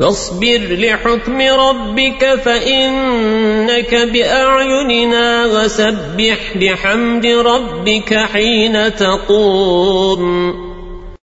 فاصبر لحكم ربك فإنك بأعيننا وسبح بحمد ربك حين تقوم.